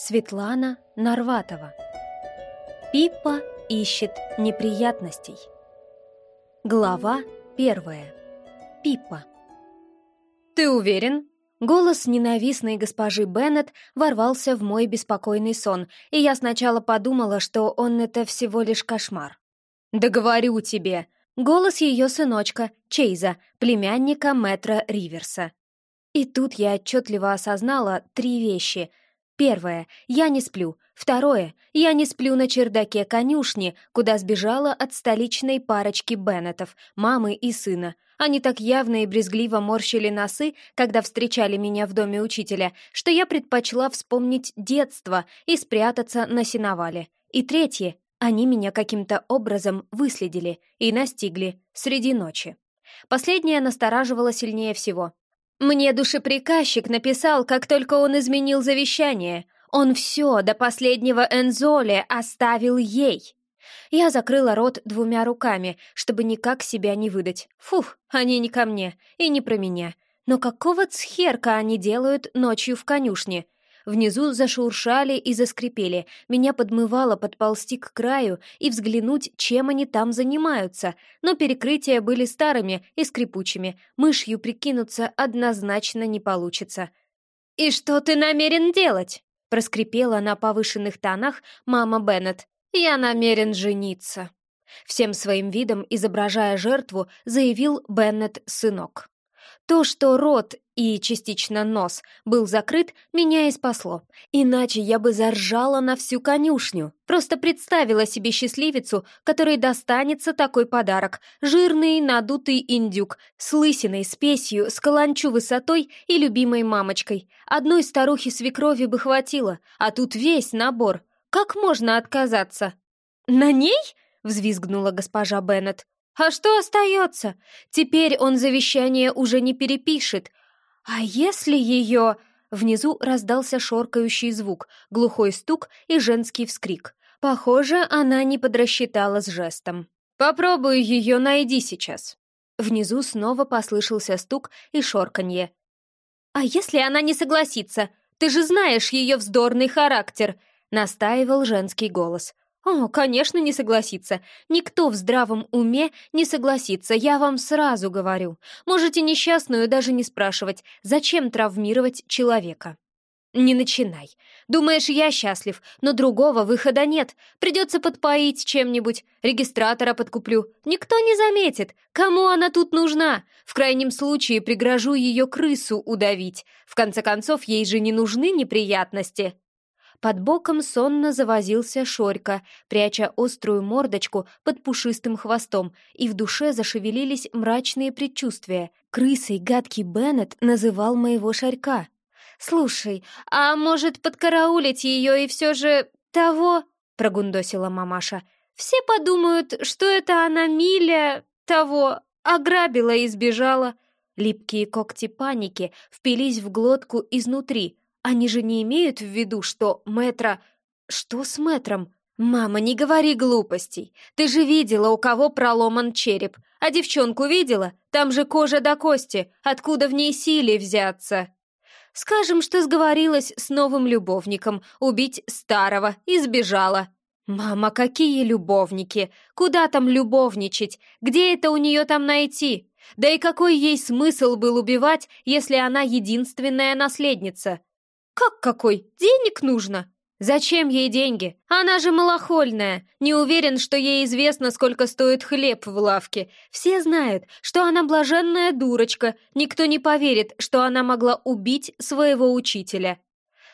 Светлана Нарватова Пиппа ищет неприятностей Глава первая Пиппа «Ты уверен?» Голос ненавистной госпожи Беннет ворвался в мой беспокойный сон, и я сначала подумала, что он — это всего лишь кошмар. «Да говорю тебе!» Голос ее сыночка, Чейза, племянника мэтра Риверса. И тут я отчетливо осознала три вещи — Первое. Я не сплю. Второе. Я не сплю на чердаке конюшни, куда сбежала от столичной парочки Беннетов, мамы и сына. Они так явно и брезгливо морщили носы, когда встречали меня в доме учителя, что я предпочла вспомнить детство и спрятаться на сеновале. И третье. Они меня каким-то образом выследили и настигли среди ночи. Последнее настораживало сильнее всего. Мне душеприказчик написал, как только он изменил завещание. Он все до последнего Энзоле оставил ей. Я закрыла рот двумя руками, чтобы никак себя не выдать. Фух, они не ко мне и не про меня. Но какого цхерка они делают ночью в конюшне? Внизу зашуршали и заскрипели. Меня подмывало подползти к краю и взглянуть, чем они там занимаются. Но перекрытия были старыми и скрипучими. Мышью прикинуться однозначно не получится. «И что ты намерен делать?» проскрипела на повышенных тонах мама Беннет. «Я намерен жениться». Всем своим видом, изображая жертву, заявил Беннет сынок. То, что рот и частично нос был закрыт, меня и спасло. Иначе я бы заржала на всю конюшню. Просто представила себе счастливицу, которой достанется такой подарок. Жирный, надутый индюк, с лысиной, спесью, с каланчу высотой и любимой мамочкой. Одной старухи свекрови бы хватило, а тут весь набор. Как можно отказаться? «На ней?» — взвизгнула госпожа Беннет. А что остается? Теперь он завещание уже не перепишет. А если ее... Внизу раздался шоркающий звук, глухой стук и женский вскрик. Похоже, она не подрасчитала с жестом. «Попробуй ее найди сейчас». Внизу снова послышался стук и шорканье. «А если она не согласится? Ты же знаешь ее вздорный характер!» — настаивал женский голос. «О, конечно, не согласится. Никто в здравом уме не согласится, я вам сразу говорю. Можете несчастную даже не спрашивать, зачем травмировать человека». «Не начинай. Думаешь, я счастлив, но другого выхода нет. Придется подпоить чем-нибудь, регистратора подкуплю. Никто не заметит, кому она тут нужна. В крайнем случае пригрожу ее крысу удавить. В конце концов, ей же не нужны неприятности». Под боком сонно завозился Шорька, пряча острую мордочку под пушистым хвостом, и в душе зашевелились мрачные предчувствия. Крысой гадкий Беннет называл моего Шарька. «Слушай, а может подкараулить ее и все же того?» — прогундосила мамаша. «Все подумают, что это она Миля того ограбила и сбежала». Липкие когти паники впились в глотку изнутри, они же не имеют в виду, что мэтра... Что с мэтром? Мама, не говори глупостей. Ты же видела, у кого проломан череп. А девчонку видела? Там же кожа до кости. Откуда в ней силе взяться? Скажем, что сговорилась с новым любовником убить старого и сбежала. Мама, какие любовники? Куда там любовничать? Где это у нее там найти? Да и какой ей смысл был убивать, если она единственная наследница? «Как какой? Денег нужно?» «Зачем ей деньги? Она же малохольная. Не уверен, что ей известно, сколько стоит хлеб в лавке. Все знают, что она блаженная дурочка. Никто не поверит, что она могла убить своего учителя».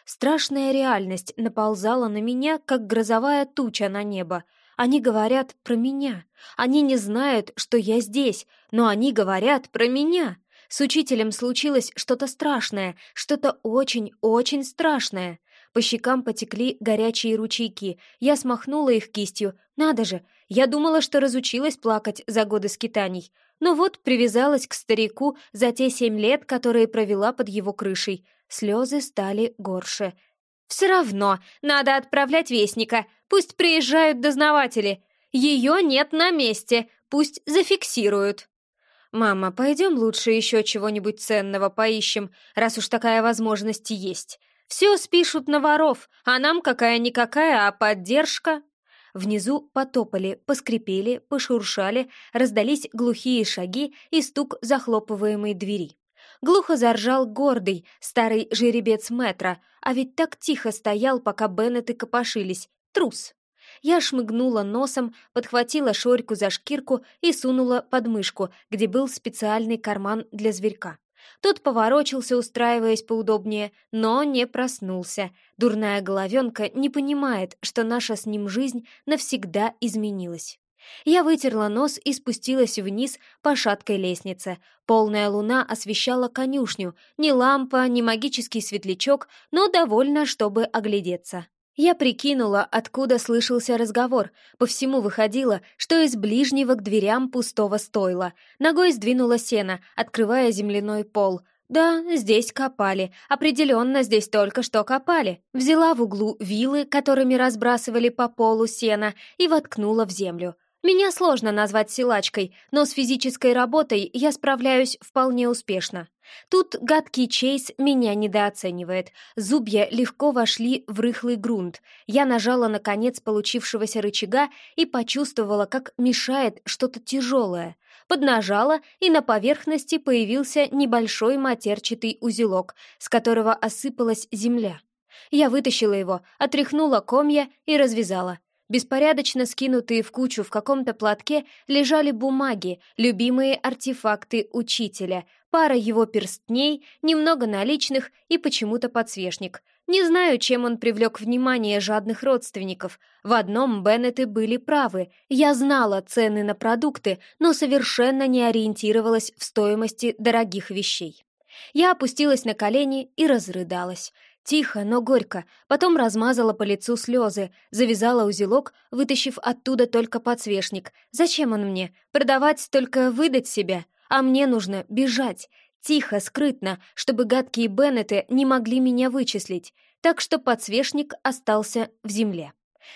Страшная реальность наползала на меня, как грозовая туча на небо. Они говорят про меня. Они не знают, что я здесь, но они говорят про меня. С учителем случилось что-то страшное, что-то очень-очень страшное. По щекам потекли горячие ручейки. Я смахнула их кистью. Надо же, я думала, что разучилась плакать за годы скитаний. Но вот привязалась к старику за те семь лет, которые провела под его крышей. Слезы стали горше. «Все равно, надо отправлять вестника. Пусть приезжают дознаватели. Ее нет на месте. Пусть зафиксируют». «Мама, пойдем лучше еще чего-нибудь ценного поищем, раз уж такая возможность есть», Все спишут на воров, а нам какая-никакая, а поддержка. Внизу потопали, поскрипели, пошуршали, раздались глухие шаги и стук захлопываемой двери. Глухо заржал гордый, старый жеребец метра, а ведь так тихо стоял, пока Беннеты копошились. Трус. Я шмыгнула носом, подхватила шорьку за шкирку и сунула под мышку, где был специальный карман для зверька. Тот поворочился, устраиваясь поудобнее, но не проснулся. Дурная головенка не понимает, что наша с ним жизнь навсегда изменилась. Я вытерла нос и спустилась вниз по шаткой лестнице. Полная луна освещала конюшню. Ни лампа, ни магический светлячок, но довольно, чтобы оглядеться. Я прикинула, откуда слышался разговор. По всему выходило, что из ближнего к дверям пустого стойла. Ногой сдвинула сено, открывая земляной пол. Да, здесь копали. Определенно здесь только что копали. Взяла в углу вилы, которыми разбрасывали по полу сена, и воткнула в землю. Меня сложно назвать силачкой, но с физической работой я справляюсь вполне успешно. Тут гадкий Чейз меня недооценивает. Зубья легко вошли в рыхлый грунт. Я нажала на конец получившегося рычага и почувствовала, как мешает что-то тяжелое. Поднажала, и на поверхности появился небольшой матерчатый узелок, с которого осыпалась земля. Я вытащила его, отряхнула комья и развязала. Беспорядочно скинутые в кучу в каком-то платке лежали бумаги, любимые артефакты учителя, пара его перстней, немного наличных и почему-то подсвечник. Не знаю, чем он привлек внимание жадных родственников. В одном Беннеты были правы. Я знала цены на продукты, но совершенно не ориентировалась в стоимости дорогих вещей. Я опустилась на колени и разрыдалась. Тихо, но горько, потом размазала по лицу слезы, завязала узелок, вытащив оттуда только подсвечник. Зачем он мне? Продавать только выдать себя? А мне нужно бежать. Тихо, скрытно, чтобы гадкие Беннеты не могли меня вычислить. Так что подсвечник остался в земле.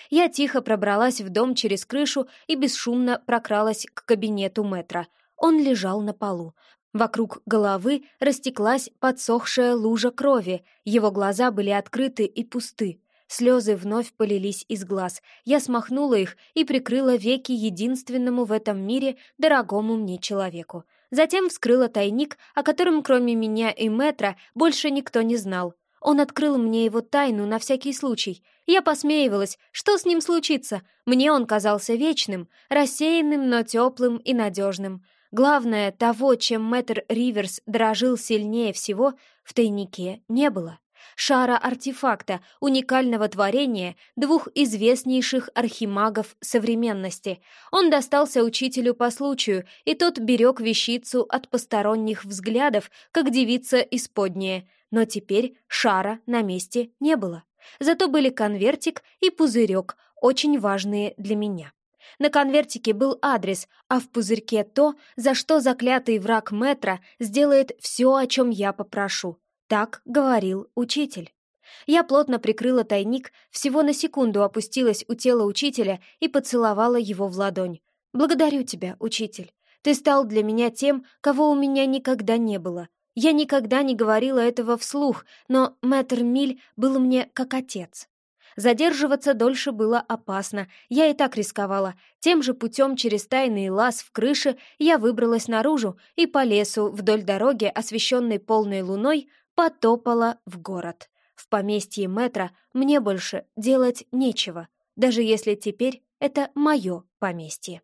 Я тихо пробралась в дом через крышу и бесшумно прокралась к кабинету метра. Он лежал на полу. Вокруг головы растеклась подсохшая лужа крови, его глаза были открыты и пусты. Слезы вновь полились из глаз. Я смахнула их и прикрыла веки единственному в этом мире дорогому мне человеку. Затем вскрыла тайник, о котором кроме меня и Метра больше никто не знал. Он открыл мне его тайну на всякий случай. Я посмеивалась, что с ним случится. Мне он казался вечным, рассеянным, но теплым и надежным. Главное, того, чем мэтр Риверс дорожил сильнее всего, в тайнике не было. Шара артефакта, уникального творения двух известнейших архимагов современности. Он достался учителю по случаю, и тот берег вещицу от посторонних взглядов, как девица исподняя. Но теперь шара на месте не было. Зато были конвертик и пузырек, очень важные для меня. На конвертике был адрес, а в пузырьке то, за что заклятый враг метра сделает все, о чем я попрошу. Так говорил учитель. Я плотно прикрыла тайник, всего на секунду опустилась у тела учителя и поцеловала его в ладонь. «Благодарю тебя, учитель. Ты стал для меня тем, кого у меня никогда не было. Я никогда не говорила этого вслух, но мэтр Миль был мне как отец. Задерживаться дольше было опасно, я и так рисковала. Тем же путем через тайный лаз в крыше я выбралась наружу и по лесу вдоль дороги, освещенной полной луной, потопала в город. В поместье метра мне больше делать нечего, даже если теперь это мое поместье.